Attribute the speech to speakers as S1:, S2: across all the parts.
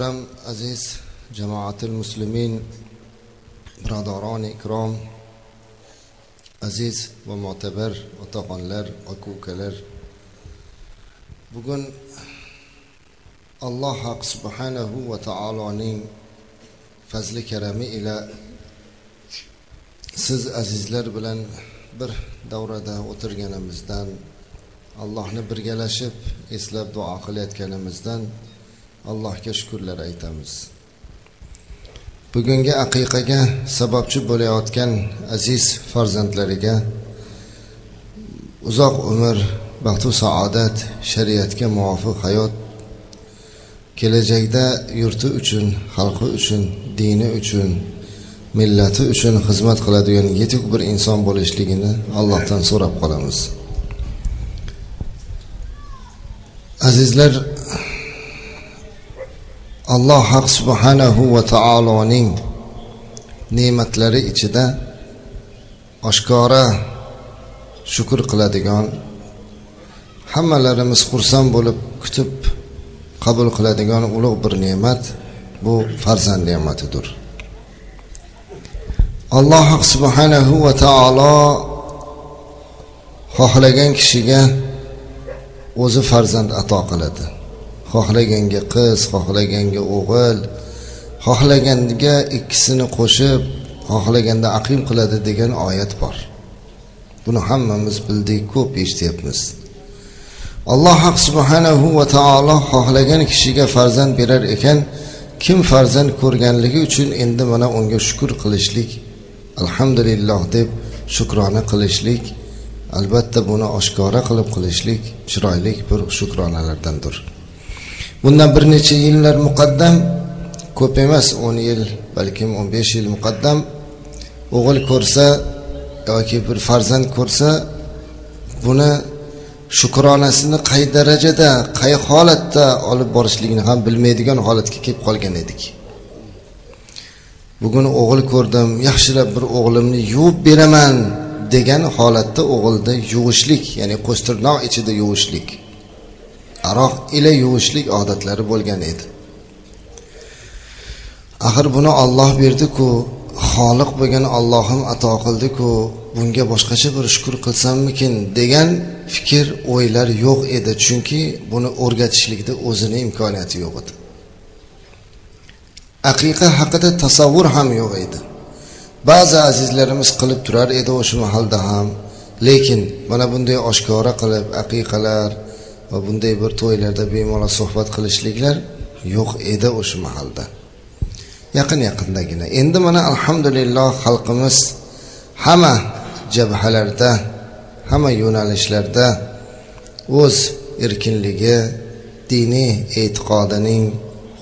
S1: muhtaram aziz jamoatil muslimin birodaroni ikrom aziz va mo'tabar otaxonlar aka ukalar bugun alloh haq subhanahu va taoloning fazli karami ila siz azizlar bilan bir davrada o'tirganimizdan allohni birgalashib eslab duo qilayotganimizdan allohga shukurlar aytamiz. Bugungi aqiqaga sababchi bo'layotgan aziz farzandlariga uzoq umr baxtu saodat shariatga muvofiq hayot kelajakda yurti uchun xalqi uchun dini uchun millati uchun xizmat qiladigan yetuk bir inson bo'lishligini allohdan so'rab qolamiz. Azizlar alloh haq subhanahu va taoloning ne'matlari ichida oshkora shukur qiladigan hammalarimiz xursand bo'lib kutib qabul qiladigan ulug' bir ne'mat bu farzand ne'matidir. Alloh subhanahu va taolo xohlagan kishiga o'zi farzand ato qiladi. Xohlaganga qiz xohlaganga o'g'il xohlaganga ikkisini qo'shib xohlaganda aqim qiladi degan oyat bor. Buni hammamiz bildik ko'p eshityapmiz. Alloh subhanahu va taolo xohlagan kishiga farzand berar ekan kim farzand ko'rganligi uchun endi mana unga shukur qilishlik alhamdulillah deb shukrona qilishlik albatta buni oshkora qilib qilishlik chiroyli bir shukronalardandir. Bundan bir necha yillar muqaddam ko'p emas o'n yil balkim o'n besh yil muqaddam o'g'il ko'rsa yoki bir farzand ko'rsa buni shukronasini qay darajada qay holatda olib borishligini ham bilmaydigan holatga kelib qolgan edik. Bugun o'g'il ko'rdim yaxshilab bir o'g'limni yuvib beraman degan holatda o'g'ilni yuvishlik ya'ni qo'stirnoq ichida yuvishlik aroq ila yuvishlik odatlari bo'lgan edi. Axir buni olloh berdiku xoliq bo'lgan ollohim ato qildiku bunga boshqacha bir shukur qilsammikin degan fikr o'ylar yo'q edi chunki buni o'rgatishlikda o'zini imkoniyati yo'q edi. Aqiqa haqida tasavvur ham yo'q edi. Ba'zi azizlarimiz qilib turar edi o'sha mahalda ham lekin mana bunday oshkora qilib aqiqalar va bunday bir to'ylarda bemalol suhbat qilishliklar yo'q edi o'sha mahalda. Yaqin yaqindagina. Endi mana alhamdulillah xalqimiz hamma jabhalarda hamma yo'nalishlarda o'z erkinligi diniy e'tiqodining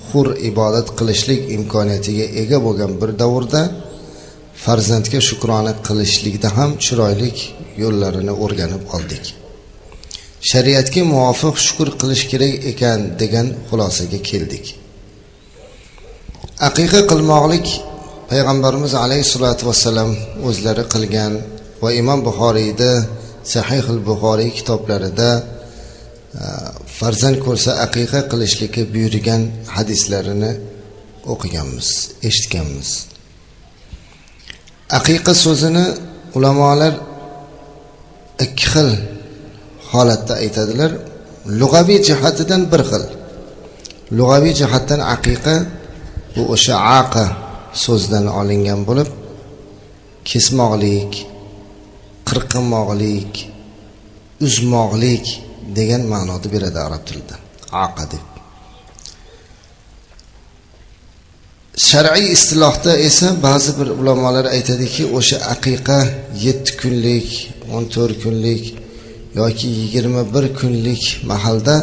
S1: hur ibodat qilishlik imkoniyatiga ega bo'lgan bir davrda farzandga shukrona qilishlikda ham chiroyli yo'llarini o'rganib oldik. Shariatga muvofiq shukur qilish kerak ekan degan xulosaga keldik. Aqiqa qilmoqlik payg'ambarimiz alayhissalotu vassalam o'zlari qilgan va imom buxoriyda sahihil buxoriy kitoblarida e, farzand ko'rsa aqiqa qilishlikka buyurgan hadislarini o'qiganmiz eshitganmiz. Aqiqa so'zini ulamolar ikki xil holatda aytadilar lug'aviy jihatidan bir xil. Lug'aviy jihatdan aqiqa bu o'sha aqa so'zdan olingan bo'lib kesmoqlik qirqinmoqlik uzmoqlik degan ma'noni beradi arab tilida. Aqa deb. Shar'iy istilohda esa ba'zi bir ulamolar aytadiki o'sha aqiqa yetti kunlik o'n to'rt kunlik yoki yigirma bir kunlik mahalda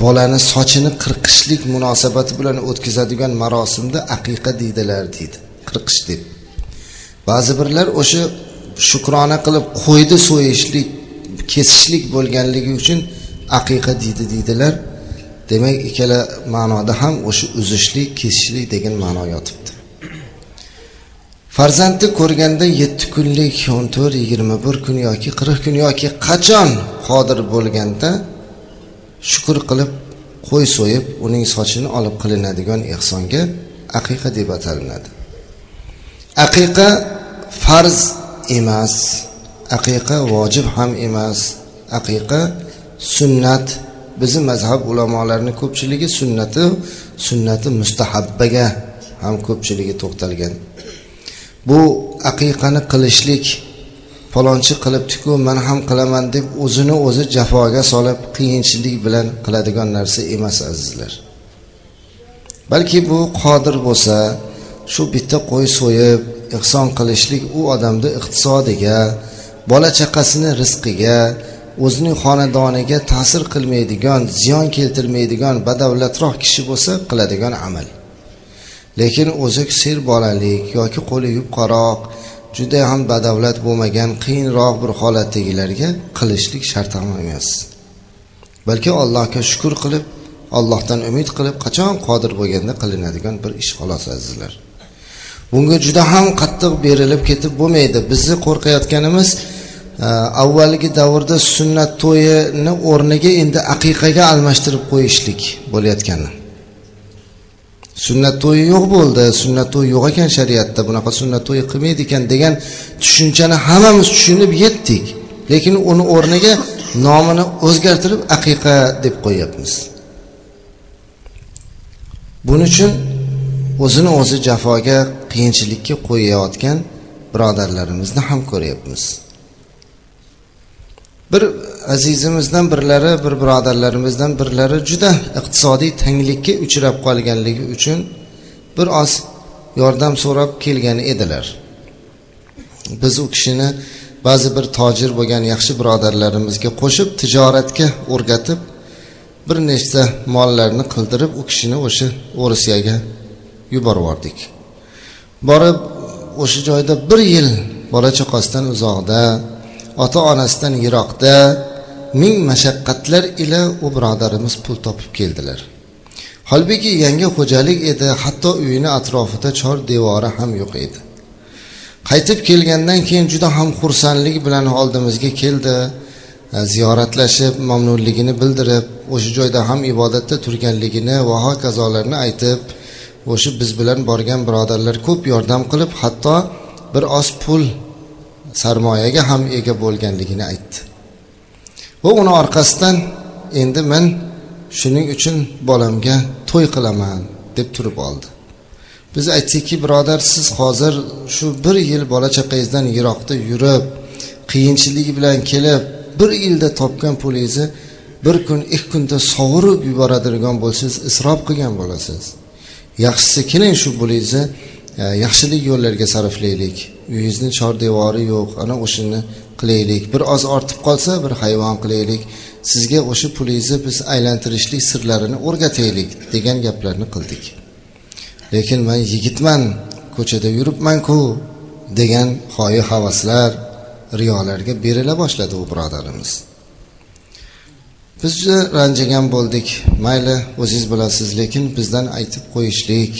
S1: bolani sochini qirqishlik munosabati bilan o'tkazadigan marosimda aqiqa deydilar deydi. Qirqish deb. Ba'zi birlar o'sha shukrona qilib qo'yni so'yishlik kesishlik bo'lganligi uchun aqiqa deydi deydilar. Demak ikkala ma'noda ham o'sha uzishlik kesishlik degan ma'no yotibdi. Farzandni ko'rganda yetti kunlik o'n to'rt yigirma bir kun yoki qirq kun yoki qachon qodir bo'lganda shukur qilib qo'y so'yib uning sochini olib qilinadigan ehsonga aqiqa deb atalinadi aqiqa farz emas aqiqa vojib ham emas aqiqa sunnat. Bizni mazhab ulamolarini ko'pchiligi sunnati sunnati mustahabbaga ham ko'pchiligi to'xtalgan. Bu aqiqani qilishlik falonchi qilibdiku man ham qilaman deb o'zini o'zi jafoga solib qiyinchilik bilan qiladigan narsa emas azizlar. Balki bu qodir bo'lsa shu bitta qo'y so'yib ehson qilishlik u odamni iqtisodiga bola chaqasini rizqiga o'zining xonadoniga ta'sir qilmaydigan ziyon keltirmaydigan badavlatroq kishi bo'lsa qiladigan amal. Lekin o'zi sir bolalik yoki qo'li yupqaroq juda ham badavlat bo'lmagan qiyinroq bir holatdagilarga qilishlik shart ham emas. Balki allohga shukur qilib allohdan umid qilib qachon qodir bo'lganda qilinadigan bir ish xolos azizlar. Bunga juda ham qattiq berilib ketib bo'lmaydi. Bizni qo'rqayotganimiz e, avvalgi davrda sunnat to'yini o'rniga endi aqiqaga almashtirib qo'yishlik bo'layotgani. Sunnat to'yi yo'q bo'ldi sunnat to'yi yo'q ekan shariatda bunaqa sunnat to'yi qilmaydi ekan degan tushunchani hammamiz tushunib yetdik. Lekin uni o'rniga nomini o'zgartirib aqiqa deb qo'yyapmiz. Buning uchun o'zini o'zi jafoga qiyinchilikka qo'yayotgan birodarlarimizni ham ko'ryapmiz. Bir azizimizdan birlari bir birodarlarimizdan birlari juda iqtisodiy tanglikka uchrab qolganligi uchun bir oz yordam so'rab kelgan edilar. Biz u kishini ba'zi bir tojir bo'lgan yaxshi birodarlarimizga qo'shib tijoratga o'rgatib bir nechta mollarni qildirib u kishini o'sha o'risiyaga yuborib borib o'sha joyda bir yil bola chaqasidan uzoqda ota onasidan yiroqda ming mashaqqatlar ila u birodarimiz pul topib keldilar. Holbuki yangi xo'jalik edi hatto uyini atrofida chor devori ham yo'q edi. Qaytib kelgandan keyin juda ham xursandlik bilan oldimizga keldi e, ziyoratlashib mamnunligini bildirib o'sha joyda ham ibodatda turganligini va hokazolarni aytib o'sha biz bilan borgan birodarlar ko'p yordam qilib hatto bir oz pul sarmoyaga ham ega bo'lganligini aytdi. Va uni orqasidan endi men shuning uchun bolamga to'y qilaman deb turib oldi. Biz aytdikki birodar siz hozir shu bir yil bola chaqangizdan yiroqda yurib qiyinchilik bilan kelib bir yilda topgan pulingizni bir kun ikki kunda sovurib yuboradigan bo'lsangiz isrof qilgan bo'lasiz. Yaxshisi keling shu pulingizni e, yaxshilik yo'llarga sarflaylik. Uyingizni chor devori yo'q ana o'shani qilaylik. Bir oz ortib qolsa bir hayvon qilaylik. Sizga o'sha pulingizni biz aylantirishlik sirlarini o'rgataylik degan gaplarni qildik. Lekin man yigitman ko'chada yuribmanku degan hoyi havaslar riyolarga berila boshladi u birodarimiz. Biz juda ranjigan bo'ldik. Mayli o'zingiz bilasiz lekin bizdan aytib qo'yishlik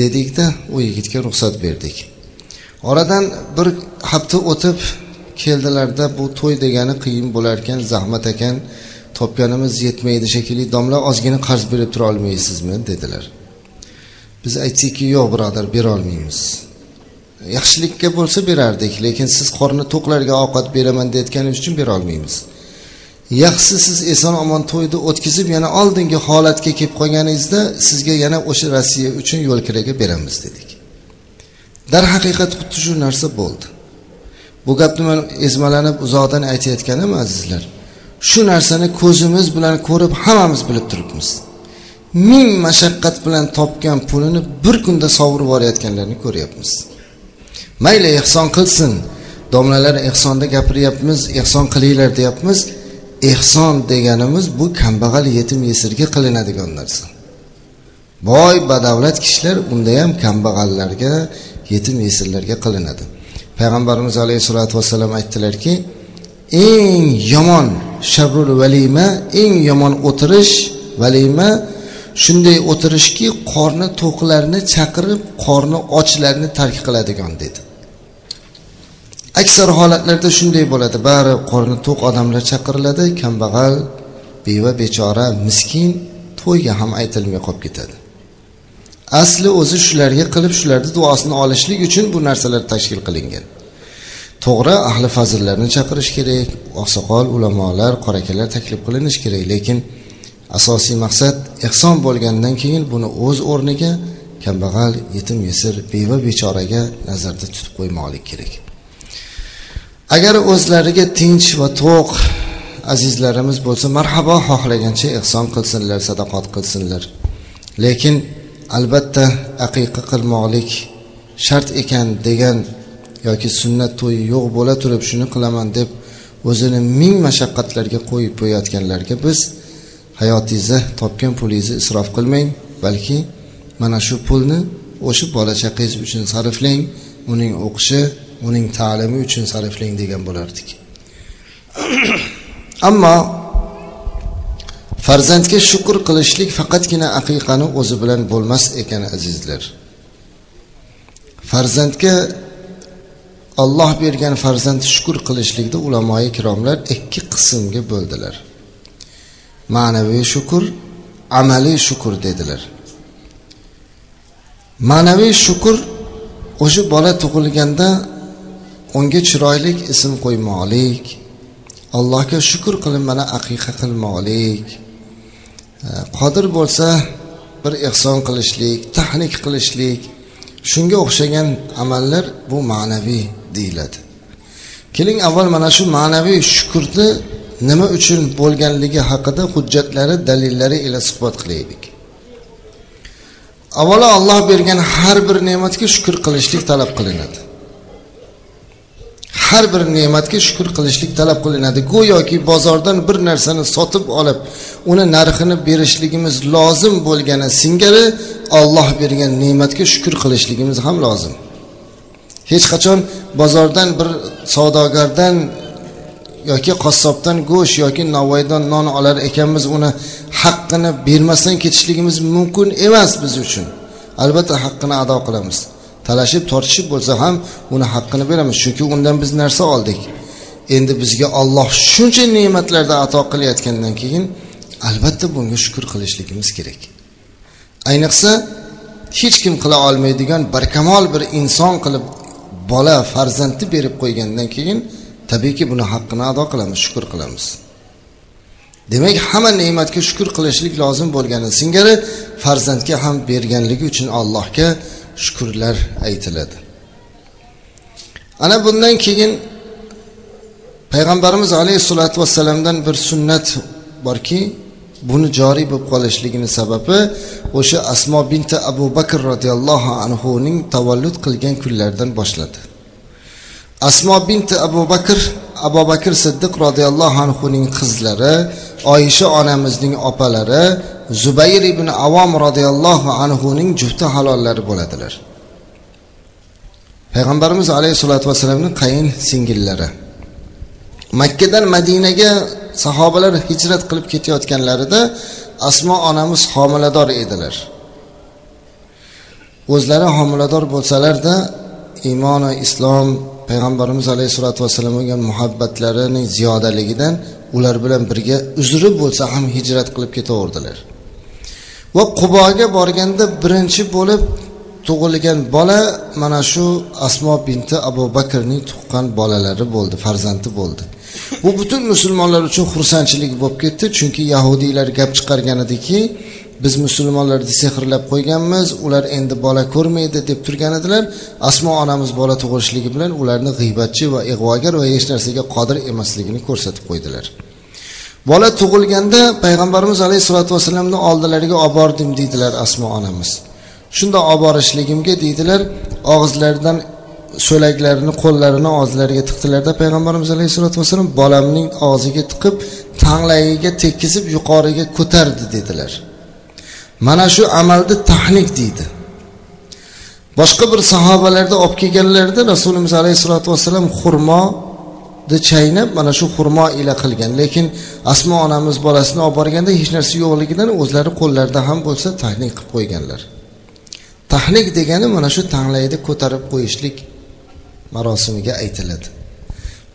S1: dedikda u yigitga ruxsat berdik. Oradan bir hafta o'tib keldilarda bu to'y degani qiyin bo'lar ekan zahmat ekan topganimiz yetmaydi shekilli domla ozgina qarz berib tura olmaysizmi? dedilar. Biz aytdikki yo'q birodar berolmaymiz yaxshilikka bo'lsa berardik lekin siz qorni to'qlarga ovqat beraman deyotganingiz uchun berolmaymiz yaxshisi siz eson omon to'yni o'tkazib yana oldingi holatga kelib qolganingizda sizga yana o'sha rossiya uchun yo'l kiraga beramiz dedik. Darhaqiqat xuddi shu narsa bo'ldi. Bu gapni man ezmalanib uzoqdan aytayotganim azizlar. Shu narsani ko'zimiz bilan ko'rib hammamiz bilib turibmiz. Ming mashaqqat bilan topgan pulini bir kunda sovurib yuborayotganlarni ko'ryapmiz. Mayli ehson qilsin. Domlalar ehsonda gapiryapmiz ehson qilinglar deyapmiz. Ehson deganimiz bu kambag'al yetim yesirga qilinadigan narsa. Boy badavlat kishilar unda ham kambag'allarga yetim yesirlarga qilinadi. Payg'ambarimiz alayhissalotu vassalam aytdilarki eng yomon sharrul valima eng yomon o'tirish valima shunday o'tirishki qorni to'qlarni chaqirib qorni ochlarni tark qiladigan dedi. Aksar holatlarda shunday bo'ladi. Bari qorni to'q odamlar chaqiriladi kambag'al beva bechora miskin to'yga ham aytilmay qolib ketadi. Asli o'zi shularga qilib shularni duosini olishlik uchun bu narsalar tashkil qilingan. To'g'ri ahli fazillarni chaqirish kerak oqsoqol ulamolar qorakalar taklif qilinishi kerak. Lekin asosiy maqsad ehson bo'lgandan keyin buni o'z o'rniga kambag'al yetim yesir beva bechoraga nazarda tutib qo'ymoqlik kerak. Agar o'zlariga tinch va to'q azizlarimiz bo'lsa marhabo xohlagancha ehson qilsinlar sadaqot qilsinlar. Lekin albatta aqiqa qilmoqlik shart ekan degan yoki sunnat to'yi yo'q bo'la turib shuni qilaman deb o'zini ming mashaqqatlarga qo'yib qo'yayotganlarga biz hayotingizda topgan pulingizni isrof qilmang balki mana shu pulni o'sha bola chaqangiz uchun sarflang uning o'qishi uning ta'limi uchun sarflang degan bo'lardik. Ammo farzandga shukur qilishlik faqatgina aqiqani o'zi bilan bo'lmas ekan azizlar. Farzandga olloh bergan farzand shukur qilishlikda ulamoyi kiromlar ikki qismga bo'ldilar. Ma'naviy shukur amaliy shukur dedilar. Ma'naviy shukur o'sha bola tug'ilganda unga chiroyli ism qo'ymoqlik allohga shukur qilib mana aqiqa qilmoqlik. Э, qodir bo'lsa bir ehson qilishlik tahnik qilishlik shunga o'xshagan amallar bu ma'naviy deyiladi. Keling avval mana shu ma'naviy shukurni nima uchun bo'lganligi haqida hujjatlari dalillari ila suhbat qilaylik. Avvalo olloh bergan har bir ne'matga shukur qilishlik talab qilinadi. Har bir ne'matga shukur qilishlik talab qilinadi. Go'yoki bozordan bir narsani sotib olib uni narxini berishligimiz lozim bo'lgani singari olloh bergan ne'matga shukur qilishligimiz ham lozim. Hech qachon bozordan bir savdogardan yoki qassobdan go'sht yoki novvoydan non olar ekanmiz uni haqqini bermasdan ketishligimiz mumkin emas biz uchun. Albatta haqqini ado qilamiz. Talashib tortishib bo'lsa ham uni haqqini beramiz. Chunki undan biz narsa oldik. Endi bizga olloh shuncha ne'matlarni ato qilayotgandan keyin albatta bunga shukur qilishligimiz kerak. Ayniqsa hech kim qila olmaydigan barkamol bir inson qilib bola farzandni berib qo'ygandan keyin tabiiyki buni haqqini ado qilamiz shukur qilamiz. Demak hamma ne'matga shukur qilishlik lozim bo'lgani singari farzandga ham berganligi uchun allohga shukurlar aytiladi. Ana bundan keyin payg'ambarimiz alayhissalotu vassalamdan bir sunnat borki buni joriy bo'lib qolishligini sababi o'sha asmo binti abu bakr roziyallohu anhuning tavallud qilgan kunlaridan boshladi. Asmo binti abu bakr abu bakr siddiq roziyallohu anhuning qizlari oyisha onamizning opalari zubayr ibn avom roziyallohu anhuning jufti halollari bo'ladilar. Payg'ambarimiz alayhissalotu vassalamni qayin singillari. Makkadan madinaga sahobalar hijrat qilib ketayotganlarida asmo onamiz homilador edilar. O'zlari homilador bo'lsalarda iymoni islom payg'ambarimiz alayhissalotu vassalamga bo'lgan muhabbatlarining ziyodaligidan ular bilan birga uzri bo'lsa ham hijrat qilib ketaverdilar. Va quboga borganda birinchi bo'lib tug'ilgan bola mana shu asmo binti abu bakrning tuqqan bolalari bo'ldi farzandi bo'ldi. Bu butun musulmonlar uchun xursandchilik bo'lib ketdi chunki yahudiylar gap chiqargan ediki biz musulmonlarni sehrlab qo'yganmiz ular endi bola ko'rmaydi deb turgan edilar. Asmo onamiz bola tug'ilishligi bilan ularni g'iybatchi va ig'vogar va hech narsaga qodir emasligini ko'rsatib qo'ydilar. Bola tug'ilganda payg'ambarimiz alayhissalotu vassalamni oldilariga olib bordim deydilar asmo onamiz. Shunda olib borishligimga deydilar og'izlaridan so'laklarini qo'llarini og'izlariga tiqdilarda payg'ambarimiz alayhissalotu vassalam bolamning og'ziga tiqib tanglayiga tekkizib yuqoriga ko'tardi dedilar. Mana shu amalni tahnik deydi. Boshqa bir sahobalarda olib kelganlarida rasulimiz alayhissalotu vassalam xurmoni chaynab mana shu xurmo ila qilgan. Lekin asmo onamiz bolasini olib borganda hech narsa yo'qligidan o'zlari qo'llarida ham bo'lsa tahnik qilib qo'yganlar. Tahnik degani mana shu tanglayni ko'tarib qo'yishlik marosimiga aytiladi.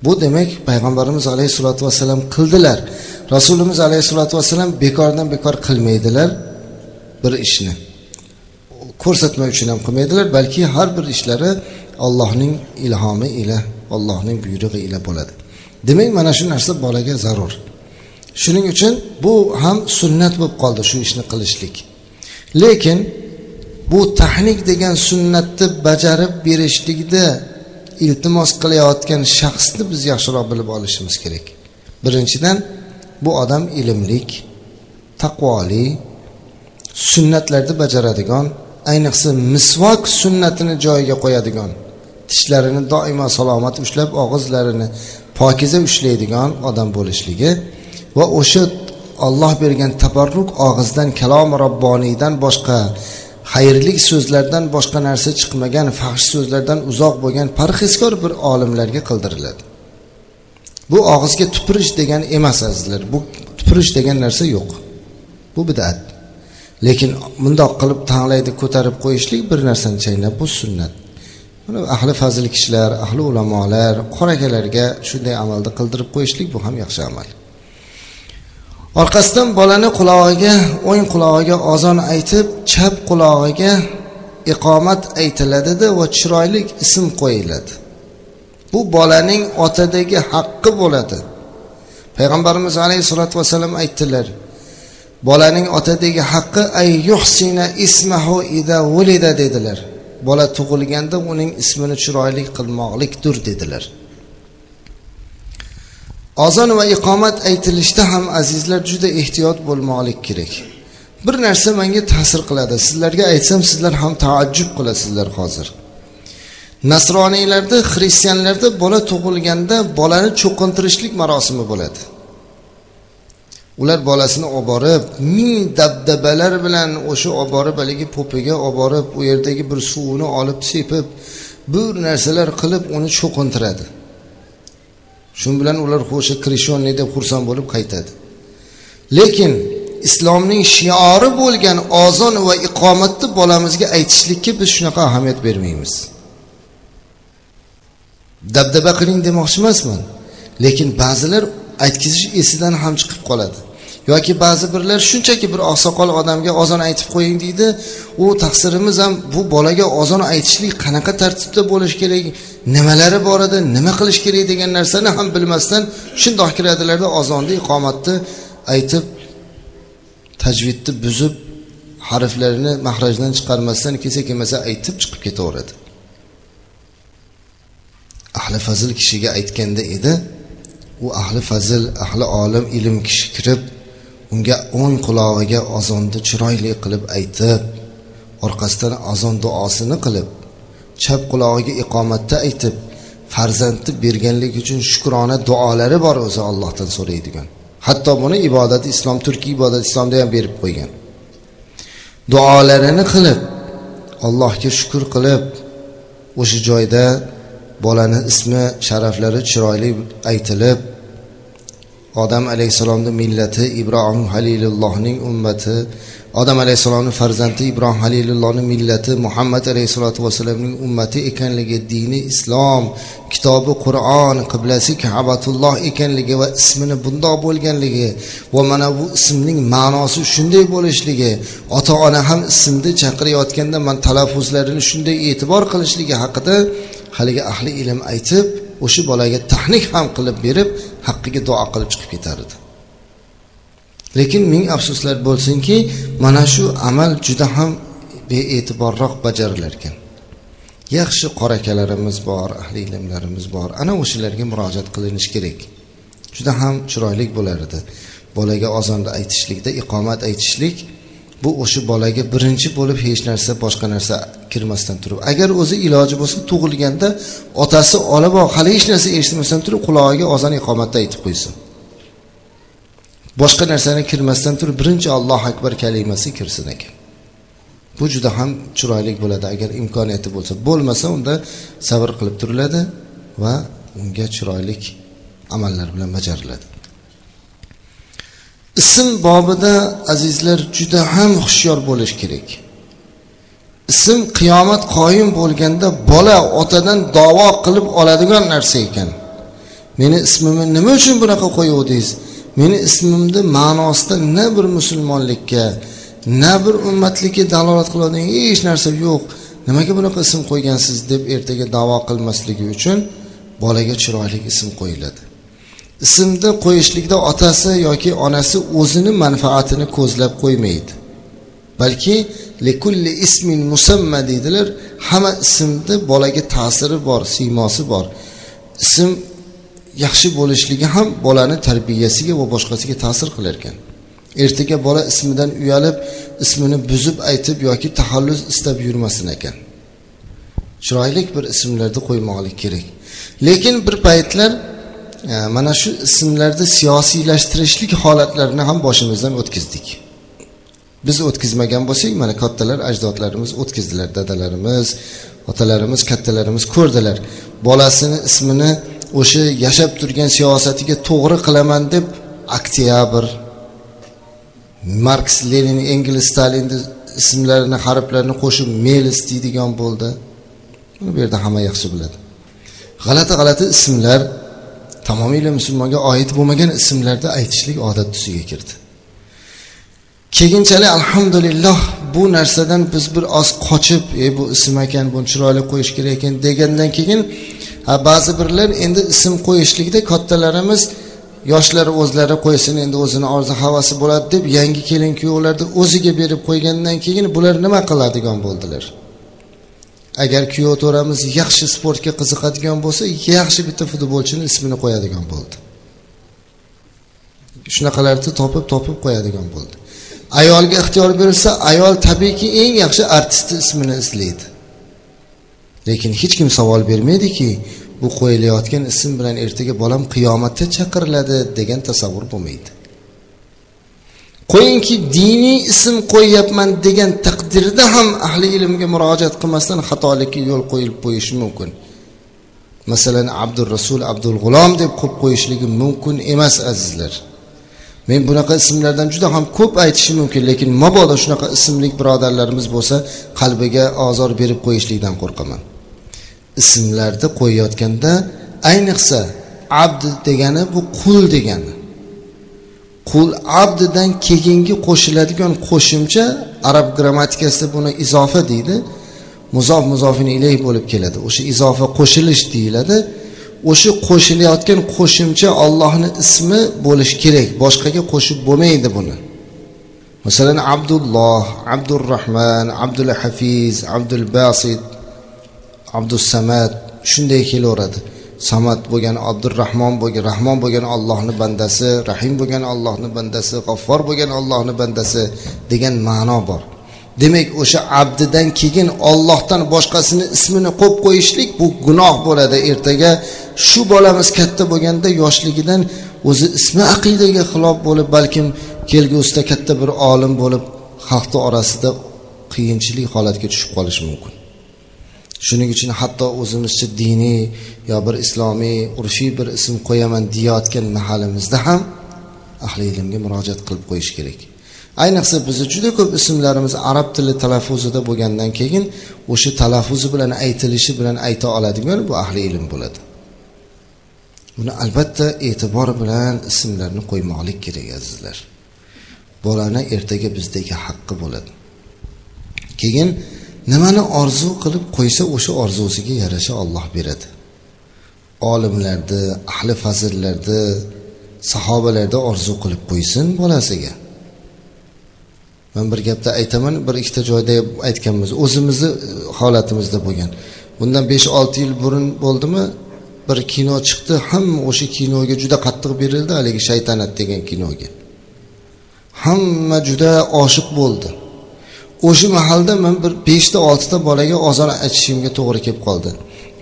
S1: Bu demak payg'ambarimiz alayhissalotu vassalam qildilar. Rasulimiz alayhissalotu vassalam bekordan bekor qilmaydilar. Bir ishni ko'rsatma uchun ham qilmaydilar balki har bir ishlari allohning ilhomi ila allohning buyrug'i ila bo'ladi. Demak mana shu narsa bolaga zarur. Shuning uchun bu ham sunnat bo'lib qoldi shu ishni qilishlik. Lekin bu tahnik degan sunnatni bajarib berishlikda iltimos qilayotgan shaxsni biz yaxshiroq bilib olishimiz kerak. Birinchidan bu odam ilmlik taqvoli sunnatlarni bajaradigan ayniqsa misvok sunnatini joyiga qo'yadigan tishlarini doimo salomat ushlab og'izlarini pokiza ushlaydigan odam bo'lishligi va o'sha olloh bergan tabarruk og'izdan kalom robboniydan boshqa xayrli so'zlardan boshqa narsa chiqmagan fahsh so'zlardan uzoq bo'lgan parhezkor bir olimlarga qildiriladi. Bu og'izga tupurish degan emas azizlar bu tupurish degan narsa yo'q. Bu bidat. Lekin bundoq qilib tanglaydi ko'tarib qo'yishlik bir narsani chaynab bu sunnat. Buni ahli fazil kishilar ahli ulamolar qorakalarga shunday amalni qildirib qo'yishlik bu ham yaxshi amal. Orqasidan bolani qulog'iga o'ng qulog'iga ozon aytib chap qulog'iga iqomat aytiladida va chiroyli ism qo'yiladi. Bu bolaning otadagi haqqi bo'ladi. Payg'ambarimiz alayhissalotu vassalam aytdilar bolaning otadagi haqqi ay yuhsina ismahu ida vulida dedilar. Bola tug'ilganda uning ismini chiroyli qilmoqlikdir dedilar. Ozon va iqomat aytilishda ham azizlar juda ehtiyot bo'lmoqlik kerak. Bir narsa menga ta'sir qiladi. Sizlarga aytsam sizlar ham taajjub qilasizlar hozir. Nasroniylarda xristianlarda bola tug'ilganda bolani cho'qintirishlik marosimi bo'ladi. Ular bolasini olib borib ming dabdabalar bilan o'sha olib borib haligi po'piga olib borib u yerdagi bir suvini olib sepib bu narsalar qilib uni cho'qintiradi. Shu bilan ular o'sha krishonniy deb xursand bo'lib qaytadi. Lekin islomning shiori bo'lgan ozon va iqomatni bolamizga aytishlikka biz shunaqa ahamiyat bermaymiz. Dabdaba qiling demoqchi emasman lekin ba'zilar aytkizish esidan ham chiqib qoladi. Yoki ba'zi birlar shunchaki bir oqsoqol odamga ozon aytib qo'ying deydi. U taqsirimiz ham bu bolaga ozon aytishlik qanaqa tartibda bo'lishi kerak nimalari bor edi nima qilish kerak degan narsani ham bilmasdan shundoq kiradilarda ozonni iqomatni aytib tajvidni buzib harflarini mahrajdan chiqarmasdan kelsa kelmasa aytib chiqib ketaveradi. Ahli fazil kishiga aytganda edi u ahli fazil ahli olim ilm kishi kirib unga o'ng qulog'iga azonni chiroyli qilib aytib orqasidan azon duosini qilib chap qulog'iga iqomatda aytib farzandni berganligi uchun shukrona duolari bor o'zi ollohdan so'raydigan. Hatto buni ibodati islom turkiy ibodat islomda ham berib qo'ygan. Duolarini qilib allohga shukur qilib o'sha joyda bolani ismi sharaflari chiroyli aytilib odam alayhissalomni millati ibrohim halilullohning ummati odam alayhissalomni farzandi ibrohim halilullohni millati muhammad alayhissalotu vassalamning ummati ekanligi dini islom kitobi qur'on qiblasi kabatulloh ekanligi va ismini bundoq bo'lganligi va mana bu ismning ma'nosi shunday bo'lishligi ota ona ham ismni chaqirayotganda man talaffuzlarini shunday e'tibor qilishligi haqida haligi ahli ilm aytib o'sha bolaga tahnik ham qilib berib haqqiga duo qilib chiqib ketar edi. Lekin ming afsuslar bo'lsinki mana shu amal juda ham bee'tiborroq bajarilar ekan yaxshi qorakalarimiz bor ahli ilmlarimiz bor. Ana o'shalarga murojaat qilinishi kerak. Juda ham chiroyli bo'lar edi. Bolaga ozonda aytishlikda iqomat aytishlik bu o'sha bolaga birinchi bo'lib hech narsa boshqa narsa kirmasdan turib agar o'zi iloji bo'lsa tug'ilganda otasi olib hali hech narsa eshitmasdan turib qulog'iga ozon iqomatda aytib qo'ysin. Boshqa narsani kirmasdan turib birinchi allohu akbar kalimasi kirsin ekan. Bu juda ham chiroyli bo'ladi agar imkoniyati bo'lsa. Bo'lmasa unda sabr qilib turiladi va unga chiroyli amallar bilan bajariladi. Ism bobida azizlar juda ham hushyor bo'lish kerak. Ism qiyomat qoyim bo'lganda bola otadan davo qilib oladigan narsa ekan. Meni ismimni nima uchun bunaqa qo'yuvdingiz? Meni ismimni ma'nosida na bir musulmonlikka na bir ummatlikka dalolat qiladigan hech narsa yo'q. Nimaga bunaqa ism qo'ygansiz deb ertaga davo qilmasligi uchun bolaga chiroyli ism qo'yiladi. Ismni qo'yishlikda otasi yoki onasi o'zini manfaatini ko'zlab qo'ymaydi. Balki likulli ismin musamma deydilar hamma ismni bolaga ta'siri bor siymosi bor. Ism yaxshi bo'lishligi ham bolani tarbiyasiga va boshqasiga ta'sir qilar ekan. Ertaga bola ismidan uyalib ismini buzib aytib yoki taxallus istab yurmasin ekan. Chiroyli bir ismlarni qo'ymoqlik kerak. Lekin bir paytlar mana shu ismlarni siyosiylashtirishlik holatlarini ham boshimizdan o'tkazdik. Biz o'tkazmagan bo'lsak mana kattalar ajdodlarimiz o'tkazdilar dadalarimiz otalarimiz kattalarimiz ko'rdilar. Bolasini ismini o'sha yashab turgan siyosatiga to'g'ri qilaman deb oktyabr marks lenin engels stalinni ismlarini harflarini qo'shib melis deydigan bo'ldi. Buni bu yerda hamma yaxshi biladi. G'alati g'alati ismlar tamomila musulmonga oid bo'lmagan ismlarda aytishlik odat tusiga kirdi. Keyinchalik alhamdulillah bu narsadan biz bir oz qochib e bu ism ekan buni chiroyli qo'yish kerak ekan degandan keyin ha ba'zi birlar endi ism qo'yishlikda kattalarimiz yoshlari o'zlari qo'ysin endi o'zini orzu havasi bo'ladi deb yangi kelin kuyovlarni o'ziga berib qo'ygandan keyin bular nima qiladigan bo'ldilar? Agar kuyov to'ramiz yaxshi sportga qiziqadigan bo'lsa yaxshi bitta futbolchini ismini qo'yadigan bo'ldi. Shunaqalarni topib topib qo'yadigan bo'ldi. Ayolga ixtiyor berilsa ayol tabiiyki eng yaxshi artistni ismini izlaydi. Lekin hech kim savol bermaydiki bu qo'yilayotgan ism bilan ertaga bolam qiyomatda chaqiriladi degan tasavvur bo'lmaydi. Qo'yingki diniy ism qo'yyapman degan taqdirda ham ahli ilmga murojaat qilmasdan xatolikka yo'l qo'yilib qo'yishi mumkin. Masalan abdul rasul abdul g'ulom deb qo'yib qo'yishligi mumkin emas azizlar. Men bunaqa ismlardan juda ham ko'p aytishim mumkin lekin mabodo shunaqa ismlik birodarlarimiz bo'lsa qalbiga ozor berib qo'yishlikdan qo'rqaman. Ismlarni qo'yayotganda ayniqsa abd degani bu qul degani. Qul abdidan keyingi qo'shiladigan qo'shimcha arab grammatikasida buni izofa deydi. Muzof muzofin ilayh bo'lib keladi. O'sha izofa qo'shilish deyiladi. O'sha qo'shilayotgan qo'shimcha ollohni ismi bo'lishi kerak. Boshqaga qo'shib bo'lmaydi buni. Masalan abdulloh abdurahmon abdul hafiz abdul basid abdusamad shunday kelaveradi. Samad bo'lgan abdurahmon bo'lgan rahmon bo'lgan ollohni bandasi rahim bo'lgan ollohni bandasi g'affor bo'lgan ollohni bandasi degan ma'no bor. Demak o'sha abdidan keyin ollohdan boshqasini ismini qo'yib qo'yishlik bu gunoh bo'ladi ertaga. Shu bolamiz katta bo'lganda yoshligidan o'zi ismi aqidaga xilof bo'lib balkim kelgusida katta bir olim bo'lib xalqni orasida qiyinchilik holatga tushib qolishi mumkin. Shuning uchun hatto o'zimizcha diniy yo bir islomiy urfiy bir ism qo'yaman deyayotgan mahalimizda ham ahli ilmga murojaat qilib qo'yish kerak. Ayniqsa bizni juda ko'p ismlarimiz arab tili talaffuzida bo'lgandan keyin o'sha talaffuzi bilan aytilishi bilan ayta oladigan bu ahli ilm bo'ladi. Buni albatta e'tibor bilan ismlarni qo'ymoqlik kerak azizlar. Bolani ertaga bizdagi haqqi bo'ladi. Keyin nimani orzu qilib qo'ysa o'sha orzusiga yarasha olloh beradi. Olimlarni ahli fazillarni sahobalarda orzu qilib qo'ysin bolasiga. Man bir gapda aytaman bir ikkita joyda aytganmiz. O'zimizni e, holatimizda bo'lgan. Bundan besh olti yil burun bo'ldimi bir kino chiqdi. Hamma o'sha kinoga juda qattiq berildi haligi shaytanat degan kinoga. Hamma juda oshiq bo'ldi. O'sha mahalda man bir beshta oltita bolaga ozon aytishimga to'g'ri kelib qoldi.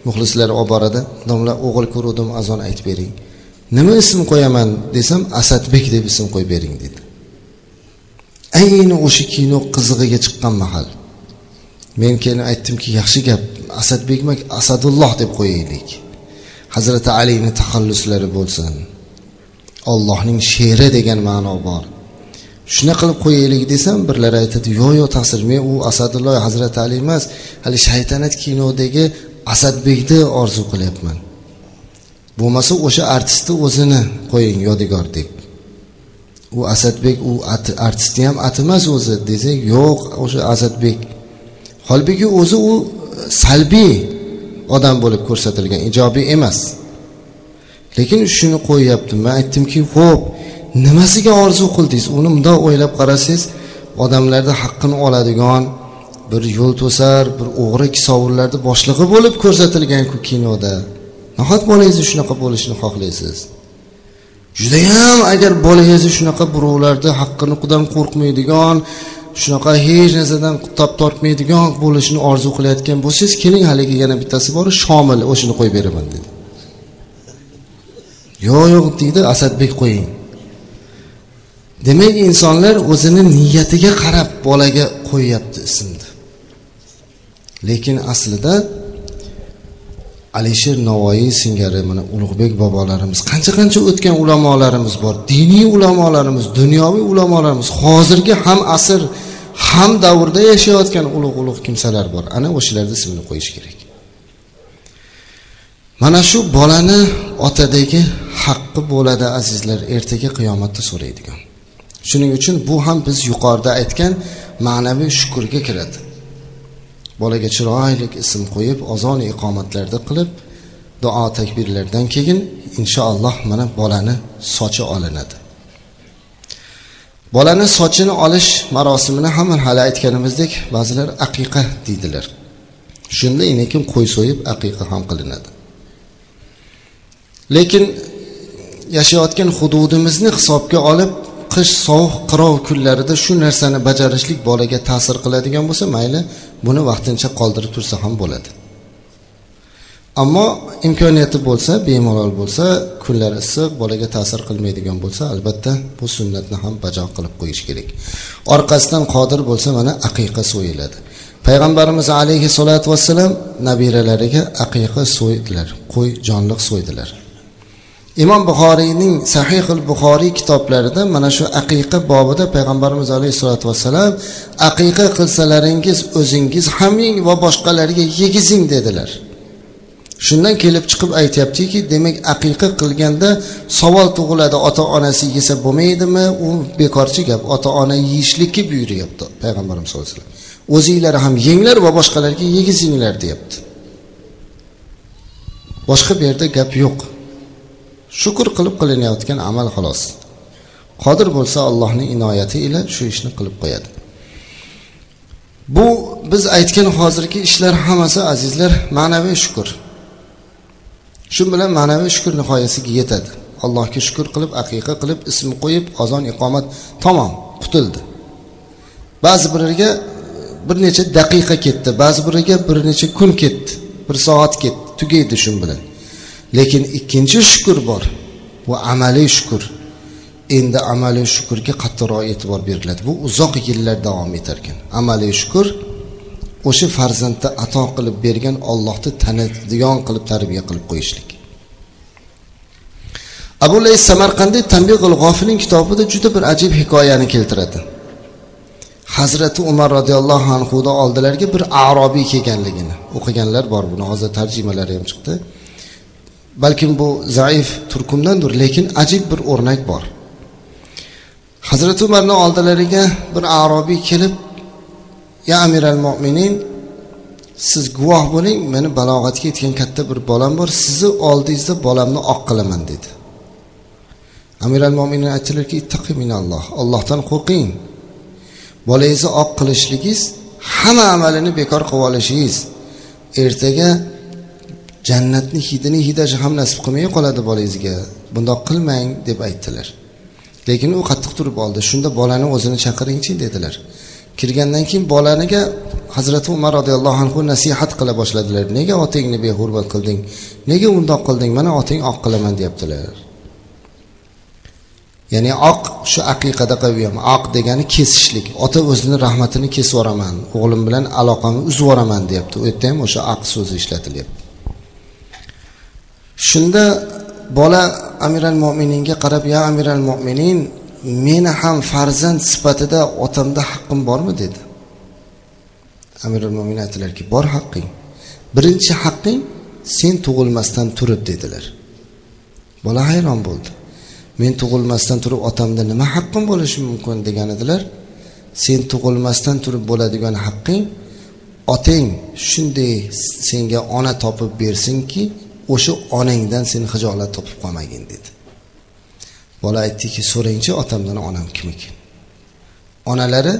S1: Muxlislar olib boradi. Domla o'g'il ko'ruvdim azon aytib bering. Nima ism qo'yaman desam asadbek deb ism qo'yib bering dedi. Ayni o'sha kino qizig'iga chiqqan mahal. Men keyin aytdimki yaxshi gap asadbek asadulloh deb qo'yaylik. Hazrati alini taxalluslari bo'lsin. Ollohning she'ri degan ma'no bor. Shunaqa qilib qo'yaylik desam birlar aytadi yo'q yo'q taqsir men u asadulloh hazrati ali emas hali shaytanat kinodagi asadbekni orzu qilyapman. Bo'lmasa o'sha artistni o'zini qo'ying yodgor deb. U asadbek u artistni ham ati emas o'zi desak yo'q o'sha asadbek. Holbuki o'zi u e, salbiy odam bo'lib ko'rsatilgan ijobiy emas. Lekin shuni qo'yyapti man aytdimki ho'p nimasiga orzu qildingiz? Uni mundoq o'ylab qarasangiz odamlarni haqqini oladigan bir yo'l to'sar bir o'g'ri kisovurlarni boshlig'i bo'lib ko'rsatilganku kinoda. Nahot bolangizni shunaqa bo'lishini xohlaysiz? Judayam agar bolangizni shunaqa birovlarni haqqinidan qo'rqmaydigan shunaqa hech narsadan tap tortmaydigan bo'lishini orzu qilayotgan bo'lsangiz keling haligi yana bittasi bor shomil o'shani qo'yib beraman dedi. Yo'q yo'q deydi asadbek qo'ying. Demak insonlar o'zini niyatiga qarab bolaga qo'yyapti ismni. Lekin aslida alisher navoiy singari mana ulug'bek bobolarimiz qancha qancha o'tgan ulamolarimiz bor diniy ulamolarimiz dunyoviy ulamolarimiz hozirgi ham asr ham davrda yashayotgan ulug' ulug' kimsalar bor. Ana o'shalarni ismini qo'yish kerak. Mana shu bolani otadagi haqqi bo'ladi azizlar ertaga qiyomatda so'raydigan. Shuning uchun bu ham biz yuqorida aytgan ma'naviy shukurga kiradi. Bolaga chiroyli ism qo'yib ozon iqomatlarda qilib duo takbirlardan keyin inshaalloh mana bolani sochi olinadi. Bolani sochini olish marosimini ham hali aytganimizdek ba'zilar aqiqa deydilar. Shunda lekin qo'y so'yib aqiqa ham qilinadi. Lekin yashayotgan hududimizni hisobga olib qish sovuq qirov kunlarida shu narsani bajarishlik bolaga ta'sir qiladigan bo'lsa mayli buni vaqtincha qoldirib tursa ham bo'ladi. Ammo imkoniyati bo'lsa bemalol bo'lsa kunlar issiq bolaga ta'sir qilmaydigan bo'lsa albatta bu sunnatni ham bajo qilib qo'yish kerak. Orqasidan qodir bo'lsa mana aqiqa so'yiladi. Payg'ambarimiz alayhissalotu vassalam nabiralariga aqiqa so'ydilar qo'y jonliq so'ydilar. Imom buxoriyning sahihil buxoriy kitoblarida mana shu aqiqa bobida payg'ambarimiz alayhissalotu vassalam aqiqa qilsalaringiz o'zingiz ham yeng va boshqalarga yegizing dedilar. Shundan kelib chiqib aytyaptiki demak aqiqa qilganda savol tug'iladi ota onasi yesa bo'lmaydimi? U bekorchi gap ota ona yeyishlikka buyuryapti payg'ambarimiz sallallohu alayhi vasallam. O'zinglar ham yenglar va boshqalarga yegizinglar deyapti. Boshqa bu yerda gap yo'q. Shukur qilib qilinayotgan amal xolos. Qodir bo'lsa allohning inoyati ila shu ishni qilib qo'yadi. Bu biz aytgan hozirgi ishlar hammasi azizlar ma'naviy shukur shu bilan ma'naviy shukur nihoyasiga yetadi. Allohga shukur qilib aqiqa qilib ism qo'yib ozon iqomat tamom qutuldi ba'zi biriga bir necha daqiqa ketdi ba'zi biriga bir necha kun ketdi bir soat ketdi tugaydi shu bilan. Lekin ikkinchi shukur bor. Bu amaliy shukur endi amaliy shukurga qattiqroq e'tibor beriladi. Bu uzoq yillar davom etar ekan. Amaliy shukur o'sha farzandni ato qilib bergan ollohni taniydigan qilib tarbiya qilib qo'yishlik. Abu lays samarqandiy tanbiqul g'ofilning kitobida juda bir ajib hikoyani keltiradi. Hazrati umar roziyallohu anhuni oldilariga bir arobiy kelganligini. O'qiganlar bor buni hozir tarjimalari ham chiqdi. Balkim bu zaif turkumdandir lekin ajib bir o'rnak bor. Hazrati umarni oldilariga bir arobiy kelib ya amir al mo'minin siz guvoh bo'ling meni balog'atga yetgan katta bir bolam bor sizni oldingizda bolamni oq qilaman dedi. Amir al mo'minin aytdilarki ittaqi minalloh ollohdan qo'rqing. Bolangizni oq qilishligingiz hamma amalini bekor qilib olishingiz. Ertaga jannatni hidini hidashi ham nasib qilmay qoladi bolangizga. Bundoq qilmang deb aytdilar. Lekin u qattiq turib oldi. Shunda bolani o'zini chaqiringchi dedilar. Kirgandan keyin bolaniga hazrati umar roziyallohu anhu nasihat qila boshladilar. Nega otangni behurmat qilding? Nega undoq qilding? Mana otang oq qilaman deyaptilar. Ya'ni oq shu aqiqada qaviyam. Oq degani kesishlik. Ota o'zini rahmatini kesib yuboraman. O'g'lim bilan aloqamni uzib yuboraman deyapti. U yerda ham o'sha oq so'zi ishlatilyapti. Shunda bola amiral mo'mininga qarab ya amiral mo'minin meni ham farzand sifatida otamda haqqim bormi? dedi. Amirul mo'min aytdilarki bor haqqing. Birinchi haqqing sen tug'ilmasdan turib dedilar. Bola hayron bo'ldi. Men tug'ilmasdan turib otamda nima haqqim bo'lishi mumkin? degan edilar. Sen tug'ilmasdan turib bo'ladigan haqqing otang shunday senga ona topib bersinki o'sha onangdan sen hijolat topib qolmagin dedi. Bola aytdiki so'rangchi otamdan onam kim ekan onalari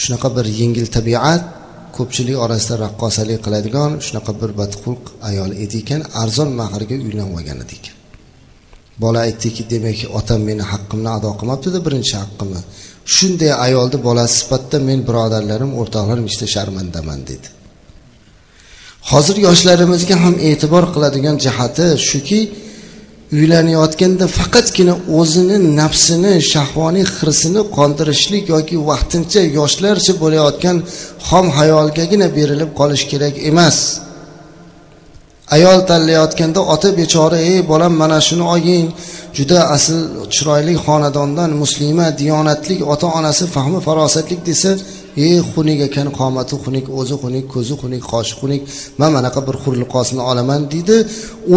S1: shunaqa bir yengil tabiat ko'pchilik orasida raqqosalik qiladigan shunaqa bir badxulq ayol edi ekan arzon mahrga uylanib olgan edi ekan bola aytdiki demak otam meni haqqimni ado qilmabdida birinchi haqqimni. Shunday ayolni bolasi sifatida men birodarlarim o'rtoqlarim ichida sharmandaman dedi. Hozir yoshlarimizga ham e'tibor qiladigan jihati shuki uylanayotganda faqatgina o'zini nafsini shahvoniy hirsini qondirishlik yoki vaqtincha yoshlarcha bo'layotgan xom hayolgagina berilib qolish kerak emas. Ayol tanlayotganda ota bechora ey bolam mana shuni oling juda asl chiroyli xonadondan muslima diyonatli ota onasi fahmi farosatlik desa ey xunuk ekan qomati xunuk o'zi xunuk ko'zi xunuk qoshi xunuk man manaqa bir hurliqosini olaman deydi.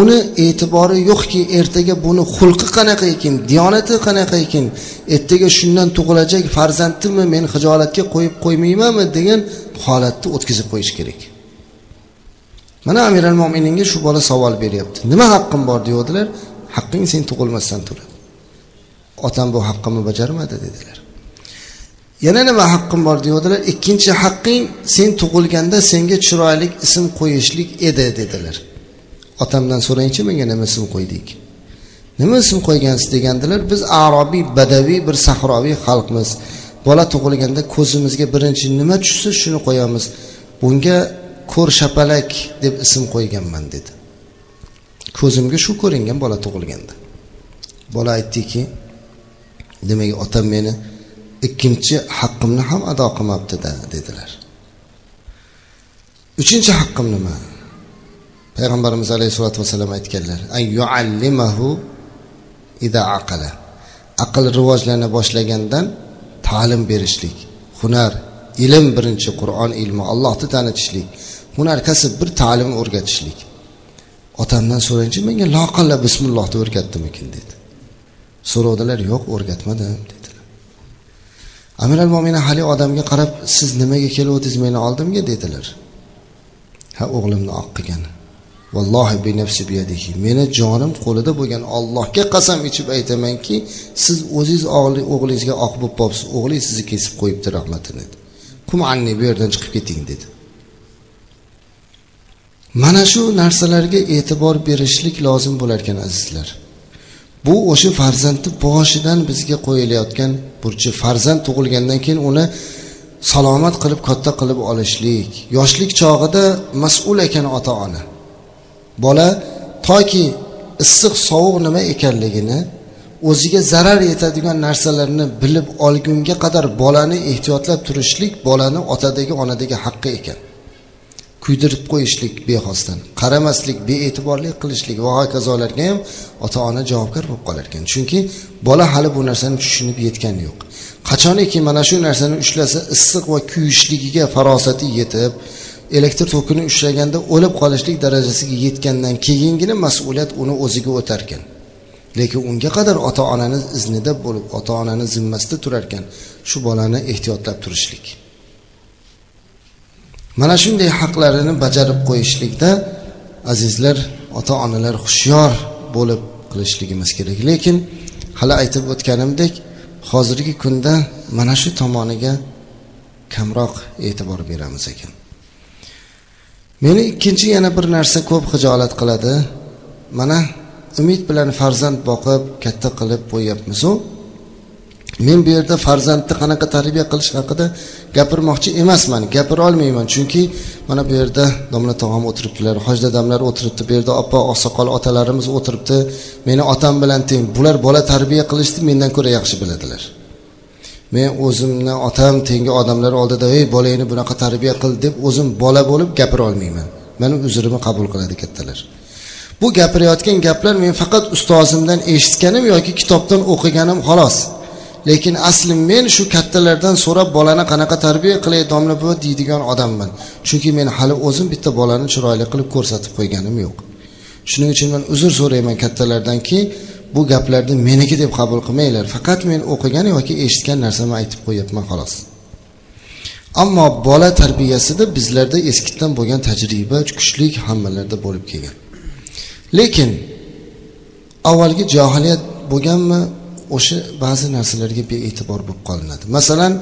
S1: Uni e'tibori yo'qki ertaga buni xulqi qanaqa ekan diyonati qanaqa ekan ertaga shundan tug'ilajak farzandimni men hijolatga qo'yib qo'ymaymanmi degan holatni o'tkazib qo'yish kerak. Mana amir al mo'mininga shu bola savol beryapti. Nima haqqim bor deyavdilar haqqing sen tug'ilmasdan turadi. Otam bu haqqimni bajarmadi dedilar. Yana nima haqqim bor deyavdilar ikkinchi haqqing sen tug'ilganda senga chiroyli ism qo'yishlik edi dedilar. Otamdan so'rangchi menga nima ism qo'ydik? Nima ism qo'ygansiz degandilar biz arobiy badaviy bir sahroviy xalqmiz. Bola tug'ilganda ko'zimizga birinchi nima tushsa shuni qo'yamiz. Bunga ko'r shapalak deb ism qo'yganman dedi. Ko'zimga shu ko'ringan bola tug'ilganda. Bola aytdiki demak otam meni ikkinchi haqqimni ham ado qilmabdida dedilar. Uchinchi haqqim nima? Payg'ambarimiz alayhissalotu vassalam aytganlar aqala. Aql rivojlana boshlagandan ta'lim berishlik hunar ilm birinchi qur'on ilmi allohni tanitishlik hunar kasb bir ta'lim o'rgatishlik. Otamdan so'rangchi menga loqalla bismillohni o'rgatdimikin? dedi. So'rovdilar yo'q o'rgatmadim. Dedilar amir al mo'mina haligi odamga qarab siz nimaga kelyapsiz meni oldimga dedilar. Ha o'g'limni oq qilgan. Vallohi binafsi biyadihi meni jonim qo'lida bo'lgan ollohga qasam ichib aytamanki siz o'zingiz o'g'lingizga oq bo'lib qolibsiz o'g'lingiz sizni kesib qo'yibdi rahmatini qum anni bu yerdan chiqib keting dedi. Mana shu narsalarga e'tibor berishlik lozim bo'larkan azizlar. Bu o'sha farzandni boshidan bizga qo'yilayotgan burchi farzand tug'ilgandan keyin uni salomat qilib katta qilib olishlik. Yoshlik chog'ida mas'ul ekan ota ona bola toki issiq sovuq nima ekanligini o'ziga zarar yetadigan narsalarni bilib olgunga qadar bolani ehtiyotlab turishlik bolani otadagi onadagi haqqi ekan. Kuydirib qo'yishlik bexosdan qaramaslik bee'tiborlik qilishlik va hokazolarga ham ota ona javobgar bo'lib qolar ekan. Chunki bola hali bu narsani tushunib yetgani yo'q. Qachoniki mana shu narsani ushlasa issiq va kuyishligiga farosati yetib elektr tokini ushlaganda o'lib qolishlik darajasiga yetgandan keyingina mas'uliyat uni o'ziga o'tar ekan. Lekin unga qadar ota onani iznida bo'lib ota onani zimmasida turar ekan shu bolani ehtiyotlab turishlik. Mana shunday haqlarini bajarib qo'yishlikda azizlar ota onalar hushyor bo'lib qilishligimiz kerak. Lekin hali aytib o'tganimdek hozirgi kunda mana shu tomoniga kamroq e'tibor beramiz ekan. Meni ikkinchi yana bir narsa ko'p hijolat qiladi. Mana umid bilan farzand boqib katta qilib qo'yyapmizu. Men bu yerda farzandni qanaqa tarbiya qilish haqida gapirmoqchi emasman gapira olmayman chunki mana bu yerda domla tog'am o'tiribdilar hoj dadamlar o'tiribdi. Bu yerda oppa oqsoqol otalarimiz o'tiribdi. Meni otam bilan teng bular bola tarbiya qilishni mendan ko'ra yaxshi biladilar. Men o'zimni otam tengi odamlar oldida ey bolangni bunaqa tarbiya qil deb o'zim bola bo'lib gapira olmayman mani uzrimni qabul qiladi kattalar. Bu gapirayotgan gaplar men faqat ustozimdan eshitganim yoki kitobdan o'qiganim xolos. Lekin asli men shu kattalardan so'rab bolani qanaqa tarbiya qilay domla buva deydigan odamman. Chunki men hali o'zim bitta bolani chiroyli qilib ko'rsatib qo'yganim yo'q. Shuning uchun man uzr so'rayman kattalardanki bu gaplarni meniki deb qabul qilmanglar. Faqat men o'qigan yoki eshitgan narsamni aytib qo'yyapman xolos. Ammo bola tarbiyasida bizlarda eskidan bo'lgan tajriba kuchlik hammalarda bo'lib kelgan. Lekin avvalgi johiliyat bo'lganmi? O'sha ba'zi narsalarga bee'tibor bo'lib qolinadi. Masalan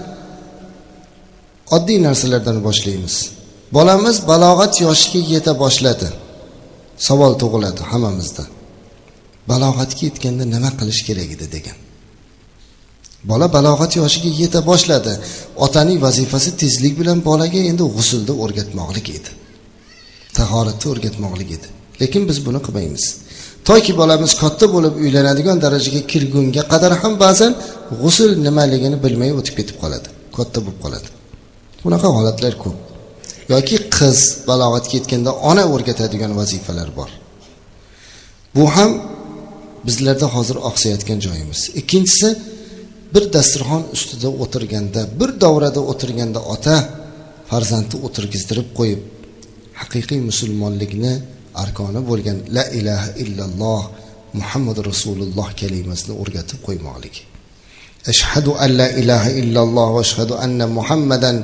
S1: oddiy narsalardan boshlaymiz. Bolamiz balog'at yoshiga yeta boshladi. Savol tug'iladi hammamizda. Balog'atga yetganda nima qilish kerak edi degan. Bola balog'at yoshiga yeta boshladi. Otaning vazifasi tezlik bilan bolaga endi g'usulni o'rgatmoqlik edi. Tahoratni o'rgatmoqlik edi. Lekin biz buni qilmaymiz. Toki bolamiz katta bo'lib uylanadigan darajaga kirgunga qadar ham ba'zan g'usul nimaligini bilmay o'tib ketib qoladi. Katta bo'lib qoladi. Bunaqa holatlar ko'p. Yoki qiz balog'atga yetganda ona o'rgatadigan vazifalar bor. Bu ham bizlarda hozir oqsayotgan joyimiz. Ikkinchisi bir dasturxon ustida o'tirganda bir davrada o'tirganda ota farzandni o'tirgizdirib qo'yib haqiqiy musulmonlikni arkoni bo'lgan la ilaha illalloh muhammad rasululloh kalimasini o'rgatib qo'ymoqlik. Ashhadu an la ilaha illalloh va ashhadu anna muhammadan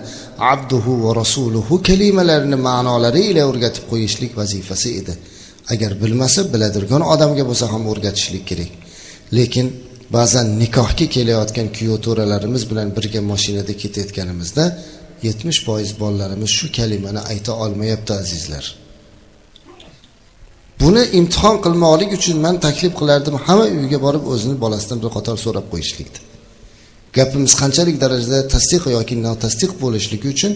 S1: abduhu va rasuluhu kalimalarini ma'nolari ila o'rgatib qo'yishlik vazifasi edi. Agar bilmasa biladirgan odamga bo'lsa ham o'rgatishlik kerak. Lekin ba'zan nikohga kelayotgan kuyov to'ralarimiz bilan birga mashinada ketayotganimizda yetmish foiz bolalarimiz shu kalimani ayta olmayapti azizlar. Buni imtihon qilmoqlik uchun man taklif qilardim. Hamma uyga borib o'zini bolasidan bir qator so'rab qo'yishlikni gapimiz qanchalik darajada tasdiq yoki notasdiq bo'lishligi uchun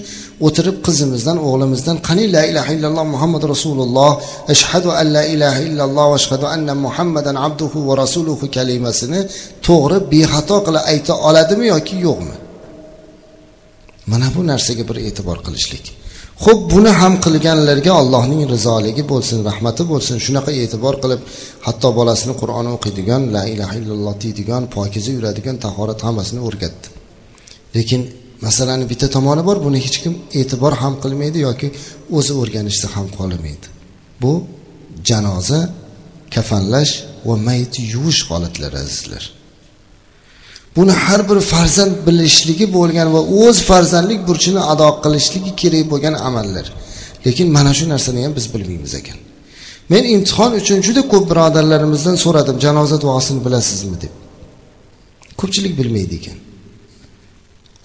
S1: o'tirib qizimizdan o'g'limizdan qani la ilaha illalloh muhammad rasululloh ashhadu an la ilaha illalloh va ashhadu anna muhammadan abduhu va rasuluhu kalimasini to'g'ri bexato qilib ayta oladimi yoki yo'qmi? Mana bu narsaga bir e'tibor qilishlik. Ho'p buni ham qilganlarga allohning rizoligi bo'lsin rahmati bo'lsin. Shunaqa e'tibor qilib hatto bolasini qur'on o'qiydigan la ilaha illalloh deydigan pokiza yuradigan tahorat hammasini o'rgatdi. Lekin masalani bitta tomoni bor buni hech kim e'tibor ham qilmaydi yoki o'zi o'rganishsa ham qolmaydi. Bu janoza kafanlash va mayit yuvish holatlari azizlar. Buni har bir farzand bilishligi bo'lgan va o'z farzandlik burchini ado qilishligi kerak bo'lgan amallar. Lekin mana shu narsani ham biz bilmaymiz ekan. Men imtihon uchun juda ko'p birodarlarimizdan so'radim janoza duosini bilasizmi deb. Ko'pchilik bilmaydi ekan.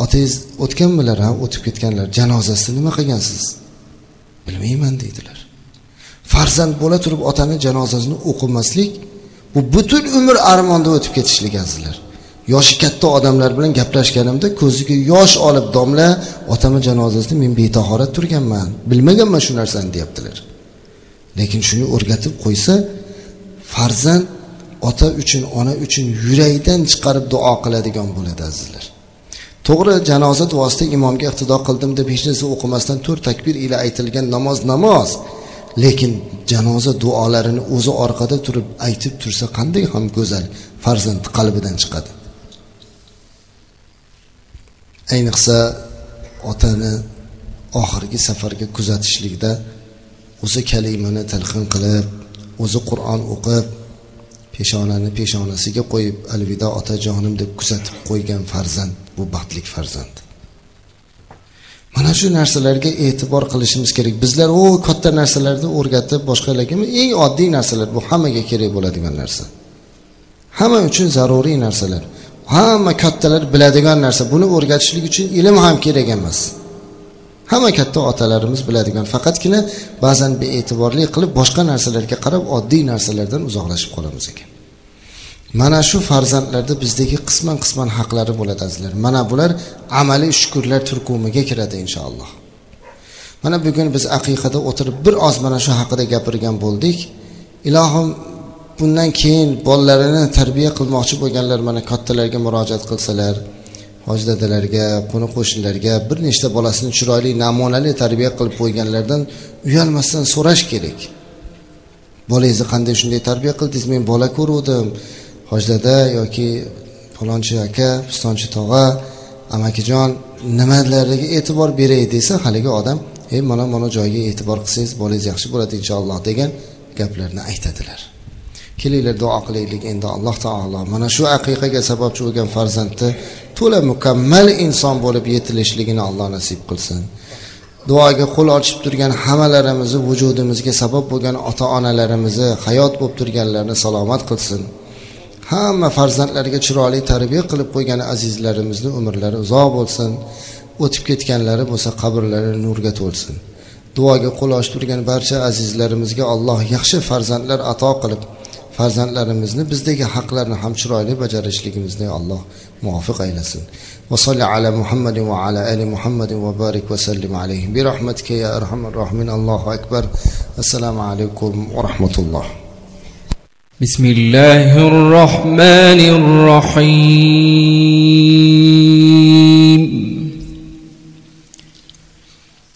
S1: Otangiz o'tganmilar ha o'tib ketganlar janozasida nima qilgansiz? Bilmayman deydilar. Farzand bo'la turib otani janozasini o'qimaslik bu butun umr armonda o'tib ketishlik azizlar. Yoshi katta odamlar bilan gaplashganimda ko'ziga yosh olib domla otamni janozasida men betahorat turganman bilmaganman shu narsani deyaptilar. Lekin shuni o'rgatib qo'ysa farzand ota uchun ona uchun yurakdan chiqarib duo qiladigan bo'ladi azizlar. To'g'ri janoza duosida imomga iqtido qildim deb hech narsa o'qimasdan to'rt takbir ila aytilgan namoz namoz. Lekin janoza duolarini o'zi orqada turib aytib tursa qanday ham go'zal farzand qalbidan chiqadi. Ayniqsa otani oxirgi safarga kuzatishlikda o'zi kalimani talqin qilib o'zi qur'on o'qib peshonani peshonasiga qo'yib alvido otajonim deb kuzatib qo'ygan farzand bu baxtli farzand. Mana shu narsalarga e'tibor qilishimiz kerak. Bizlar u katta narsalarni o'rgatib boshqalarga eng oddiy narsalar bu hammaga kerak bo'ladigan narsa. Hamma uchun zaruriy narsalar. Hamma kattalar biladigan narsa. Buni o'rgatishlik uchun ilm ham kerak emas. Hamma katta otalarimiz biladigan. Faqatgina ba'zan bee'tiborli qilib boshqa narsalarga qarab oddiy narsalardan uzoqlashib qolamiz ekan. Mana shu farzandlarda bizdagi qisman qisman haqlari bo'ladi azizlar. Mana bular amaliy shukurlar turkumiga kiradi inshaalloh. Mana bugun biz aqiqada o'tirib bir oz mana shu haqida gapirgan bo'ldik. Ilohim bundan keyin bolalarini tarbiya qilmoqchi bo'lganlar mana kattalarga murojaat qilsalar hoji dadalarga qo'ni qo'shnilarga bir nechta bolasini chiroyli namunali tarbiya qilib qo'yganlardan uyalmasdan so'rash kerak. Bolangizni qanday shunday tarbiya qildingiz? Men bola ko'ruvdim. Hoji dada yoki falonchi aka pistonchi tog'a amakijon nimalarga e'tibor beray desa haligi odam ey mana mana joyga e'tibor qilsangiz bolangiz yaxshi bo'ladi inshaalloh degan gaplarni aytadilar. Kelinglar duo qilaylik endi alloh taolo. Mana shu aqiqaga sababchi bo'lgan farzandni to'la mukammal inson bo'lib yetilishligini alloh nasib qilsin. Duoga qo'l ochib turgan hammalarimizni vujudimizga sabab bo'lgan ota onalarimizni hayot bo'lib turganlarni salomat qilsin. Hamma farzandlariga chiroyli tarbiya qilib qo'ygan azizlarimizni umrlari uzoq bo'lsin. O'tib ketganlari bo'lsa qabrlari nurga to'lsin. Duoga qo'l ochib turgan barcha azizlarimizga alloh yaxshi farzandlar ato qilib farzandlarimizni bizdagi haqlarni ham chiroyli bajarishligimizni alloh muvofiq aylasin وصل على محمد وعلى آل محمد وبارك وسلم عليه برحمتك يا أرحم الراحمين الله أكبر السلام عليكم ورحمة الله
S2: بسم الله الرحمن الرحيم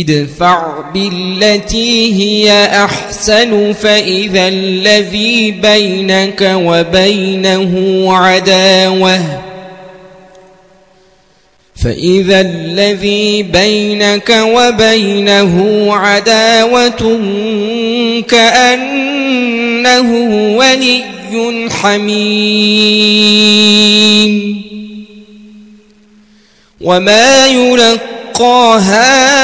S2: ادفع بالتي هي أحسن فإذا الذي بينك وبينه عداوة. فإذا الذي بينك وبينه عداوة كأنه ولي حميم. وما يلقاها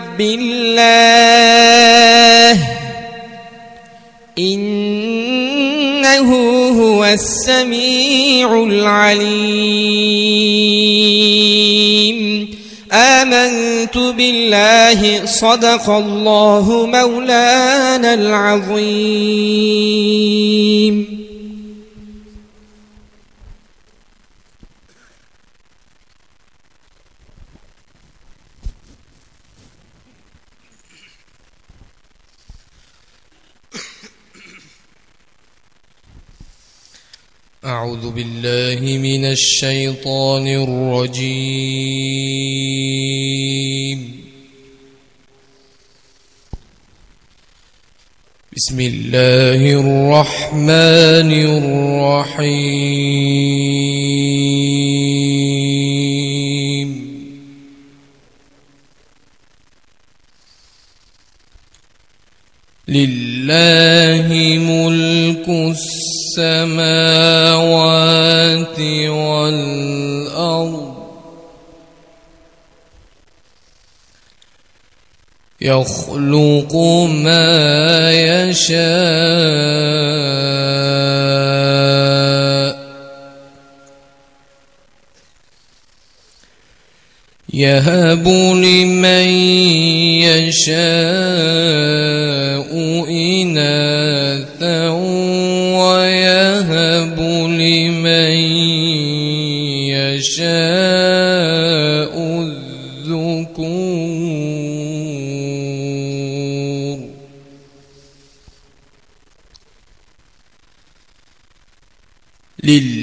S2: بالله إنه هو السميع العليم. آمنت بالله صدق الله مولانا العظيم. أعوذ بالله من الشيطان الرجيم. بسم الله الرحمن الرحيم. لله ملك السماوات والأرض يخلق ما يشاء يهب لمن يشاء إناثا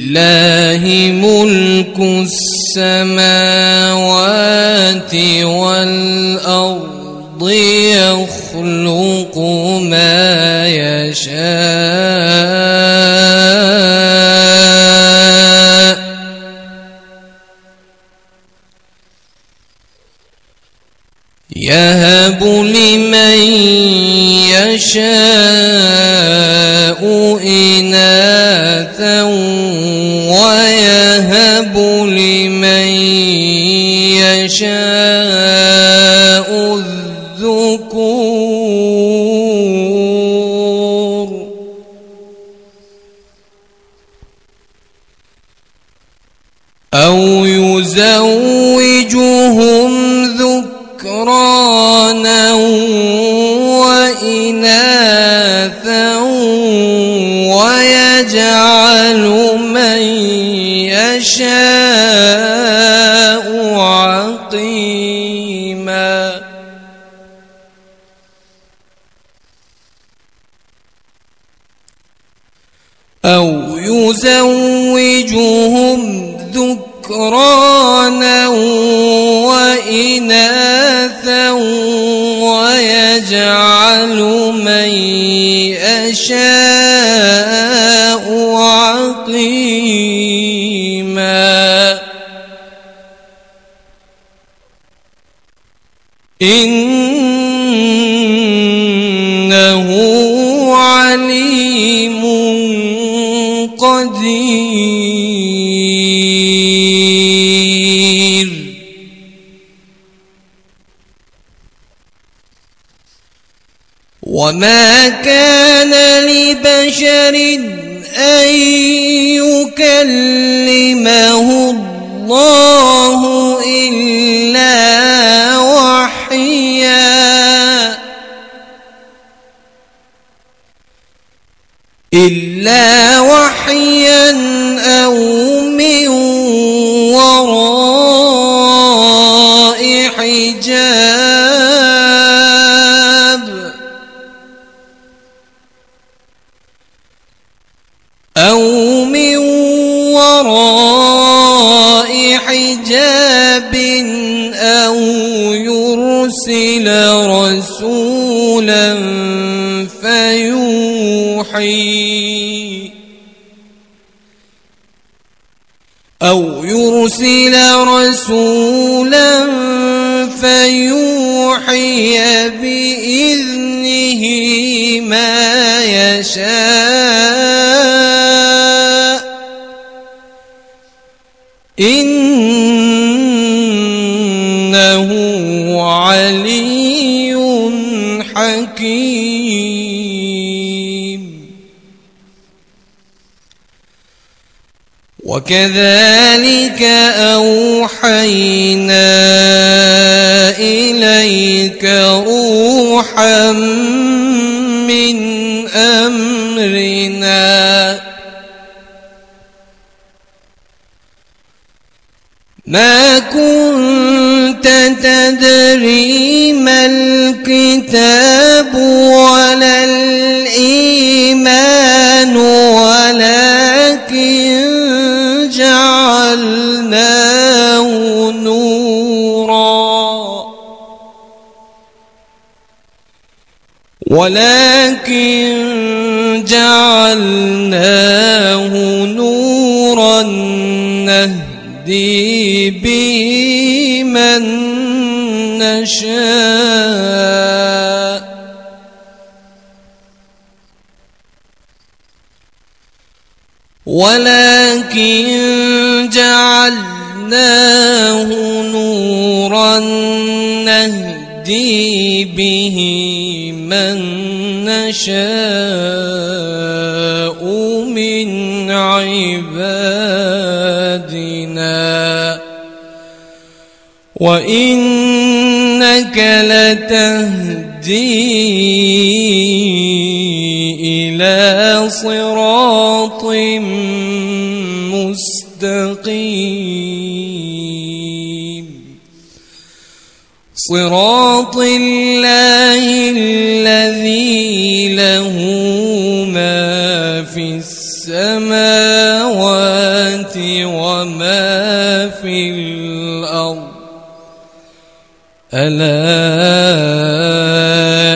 S2: لله ملك السماوات والأرض يخلق ما يشاء. لبشر أن يكلمه الله إلا وحيا. إلا وحيا أو من وراء وراء حجاب أو يرسل رسولا فيوحي أو يرسل رسولا فيوحي بإذنه ما يشاء إنه علي حكيم. وكذلك أوحينا إليك روحا من أمرنا. ما كنت تدري ما الكتاب ولا الإيمان ولكن جعلناه نورا. ولكن جعلناه نورا. نهدي به من نشاء. ولكن جعلناه نورا نهدي به من نشاء. وإنك لتهدي إلى صراط مستقيم. صراط الله الذي له ما في السماوات وما ألا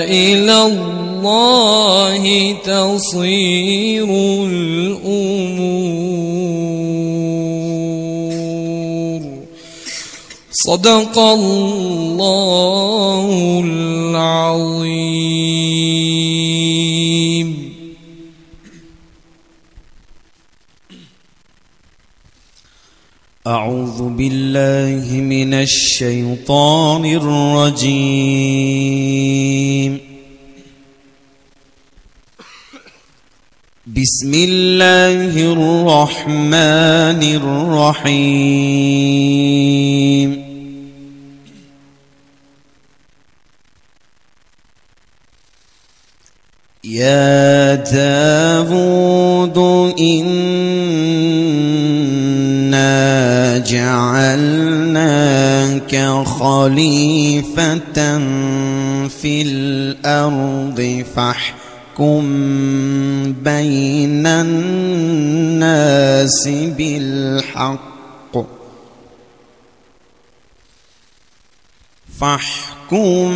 S2: إلى الله تصير الأمور. صدق الله العظيم.
S3: أعوذ بالله من الشيطان الرجيم. بسم الله الرحمن الرحيم. يا داود إنا جعلناك خليفة في الأرض فاحكم بين الناس بالحق. فاحكم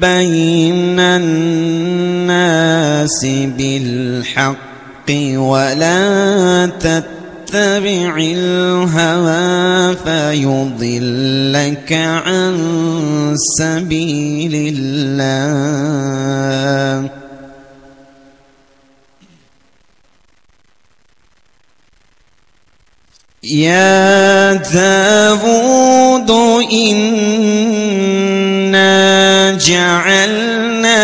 S3: بين الناس بالحق ولا تتبع الهوى فيضلك عن سبيل الله. يا داود إنا جعلناك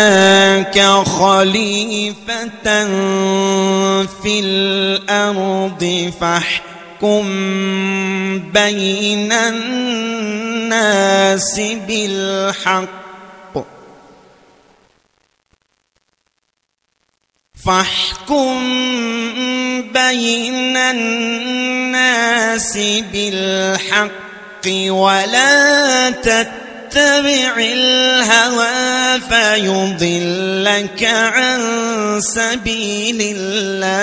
S3: خليفة في الأرض فاحكم بين الناس بالحق. فاحكم بين الناس بالحق ولا تتبع الهوى فيضلك عن سبيل الله.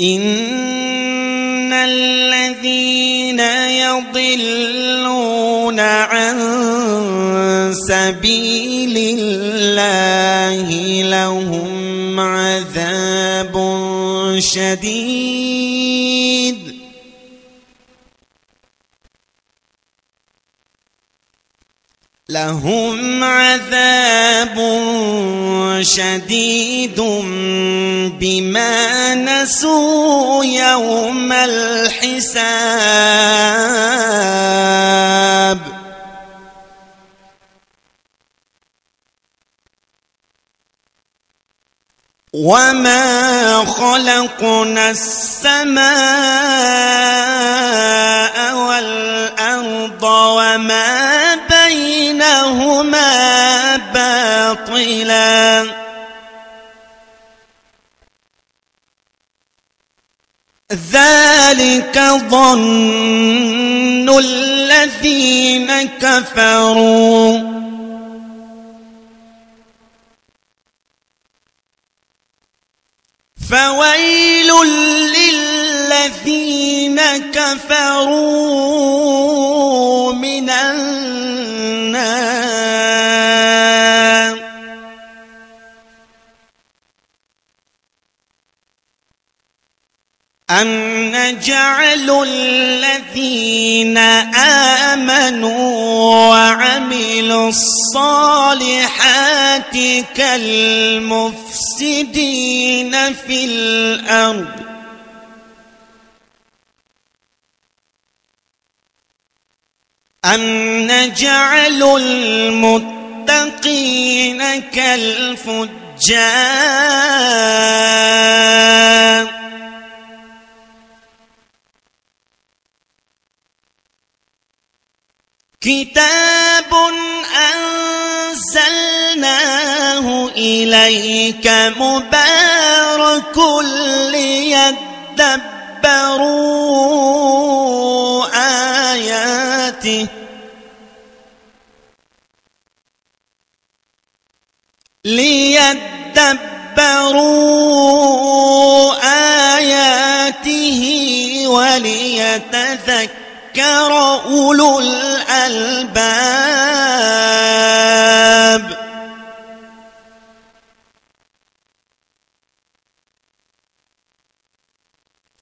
S3: إن الذين يضلون عن سبيل الله لهم عذاب شديد. لهم عذاب شديد بما نسوا يوم الحساب. وما خلقنا السماء والأرض وما بينهما باطلا ذلك ظن الذين كفروا فويل للذين كفروا من النار. أن نجعل الذين آمنوا وعملوا الصالحات كالمفسدين في الأرض. أم نجعل المتقين كالفجار؟ كتاب أنزلناه إليك مبارك ليدبروا آياته. ليدبروا آياته وليتذكر أولو الألباب.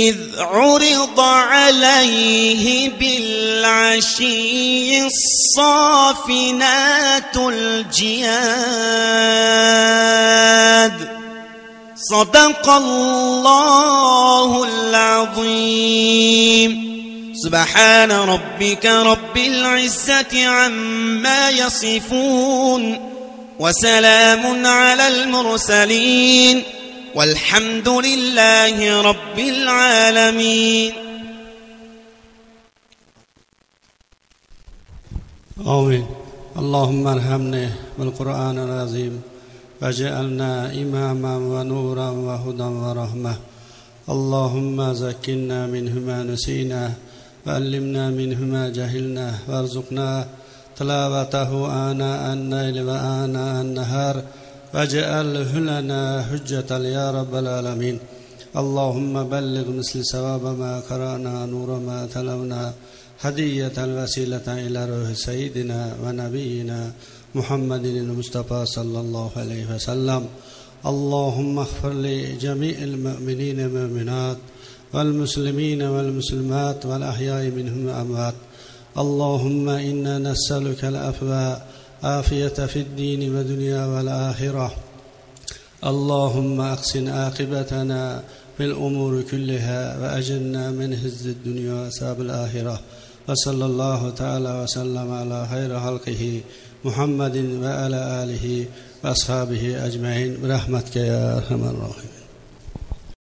S3: إذ عرض عليه بالعشي الصافنات الجياد. صدق الله العظيم. سبحان ربك رب العزة عما يصفون وسلام على المرسلين. والحمد لله رب العالمين.
S4: آمين. اللهم ارحمنا بالقرآن العظيم واجعلنا إماما ونورا وهدى ورحمة. اللهم زكنا منه ما نسينا وعلمنا منه ما جهلنا وارزقنا تلاوته آناء الليل وآناء النهار. واجعله لنا حجة يا رب العالمين. اللهم بلغ مثل ثواب ما قرأنا نور ما تلونا هدية الوسيلة إلى روح سيدنا ونبينا محمد المصطفى صلى الله عليه وسلم. اللهم اغفر لجميع المؤمنين والمؤمنات والمسلمين والمسلمات والأحياء منهم الأموات اللهم إنا نسألك العفو عافية في الدين والدنيا والآخرة. اللهم أحسن عاقبتنا في الأمور كلها وأجلنا من هز الدنيا وأساب الآخرة. وصلى الله تعالى وسلم على خير خلقه محمد وعلى آله وأصحابه أجمعين. برحمتك يا أرحم الراحمين.